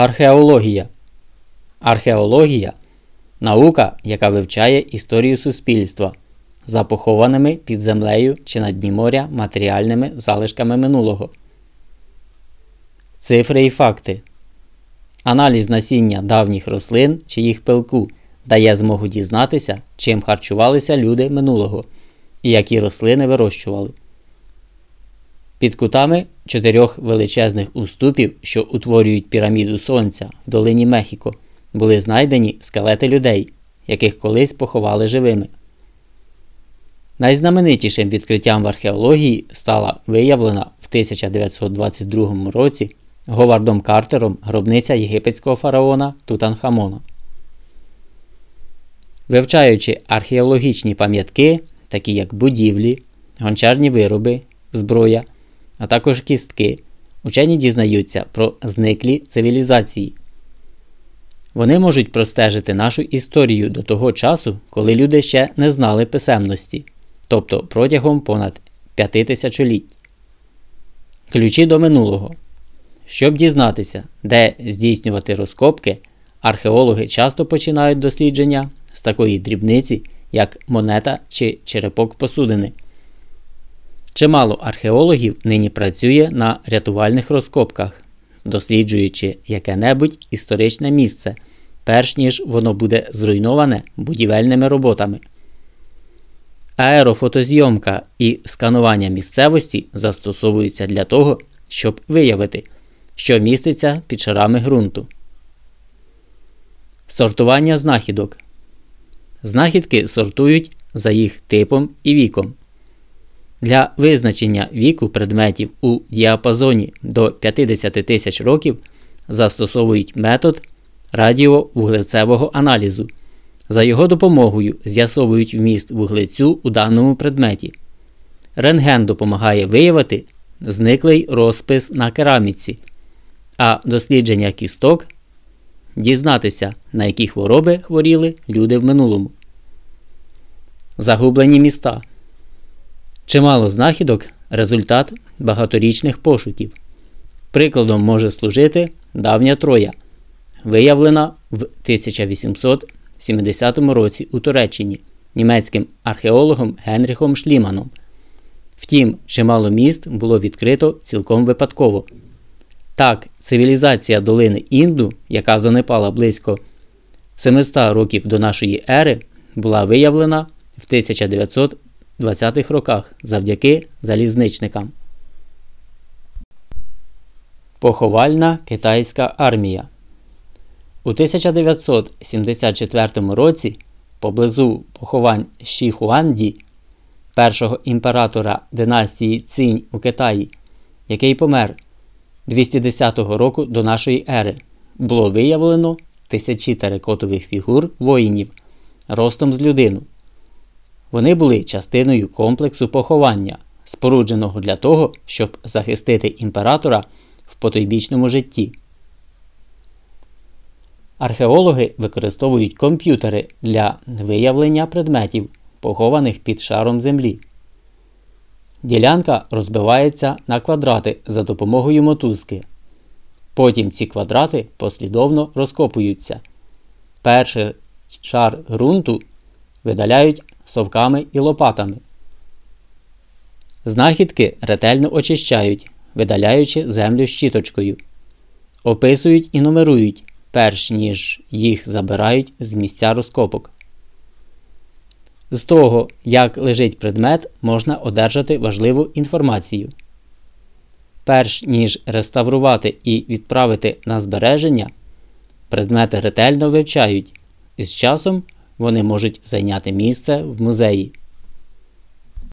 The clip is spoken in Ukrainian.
Археологія. Археологія наука, яка вивчає історію суспільства за похованими під землею чи на дні моря матеріальними залишками минулого. Цифри і факти. Аналіз насіння давніх рослин чи їх пилку дає змогу дізнатися, чим харчувалися люди минулого і які рослини вирощували. Під кутами чотирьох величезних уступів, що утворюють піраміду Сонця в долині Мехіко, були знайдені скелети людей, яких колись поховали живими. Найзнаменитішим відкриттям в археології стала виявлена в 1922 році Говардом Картером гробниця єгипетського фараона Тутанхамона. Вивчаючи археологічні пам'ятки, такі як будівлі, гончарні вироби, зброя, а також кістки, учені дізнаються про зниклі цивілізації. Вони можуть простежити нашу історію до того часу, коли люди ще не знали писемності, тобто протягом понад п'яти тисячоліть. Ключі до минулого. Щоб дізнатися, де здійснювати розкопки, археологи часто починають дослідження з такої дрібниці, як монета чи черепок посудини. Чимало археологів нині працює на рятувальних розкопках, досліджуючи яке-небудь історичне місце, перш ніж воно буде зруйноване будівельними роботами. Аерофотозйомка і сканування місцевості застосовуються для того, щоб виявити, що міститься під шарами ґрунту. Сортування знахідок. Знахідки сортують за їх типом і віком. Для визначення віку предметів у діапазоні до 50 тисяч років застосовують метод радіовуглецевого аналізу. За його допомогою з'ясовують вміст вуглецю у даному предметі. Рентген допомагає виявити зниклий розпис на кераміці, а дослідження кісток дізнатися, на які хвороби хворіли люди в минулому. Загублені міста. Чимало знахідок результат багаторічних пошуків. Прикладом може служити давня Троя, виявлена в 1870 році у Туреччині німецьким археологом Генріхом Шліманом. Втім, чимало міст було відкрито цілком випадково. Так, цивілізація долини Інду, яка занепала близько 700 років до нашої ери, була виявлена в 1920-х роках завдяки залізничникам. Поховальна китайська армія у 1974 році поблизу поховань Шіхуанді, першого імператора династії Цинь у Китаї, який помер 210 року до нашої ери, було виявлено тисячі терикотових фігур воїнів ростом з людину. Вони були частиною комплексу поховання, спорудженого для того, щоб захистити імператора в потойбічному житті. Археологи використовують комп'ютери для виявлення предметів, похованих під шаром землі. Ділянка розбивається на квадрати за допомогою мотузки. Потім ці квадрати послідовно розкопуються. Перший шар ґрунту видаляють совками і лопатами. Знахідки ретельно очищають, видаляючи землю щіточкою, описують і нумерують, перш ніж їх забирають з місця розкопок. З того, як лежить предмет, можна одержати важливу інформацію. Перш ніж реставрувати і відправити на збереження, предмети ретельно вивчають, і з часом вони можуть зайняти місце в музеї.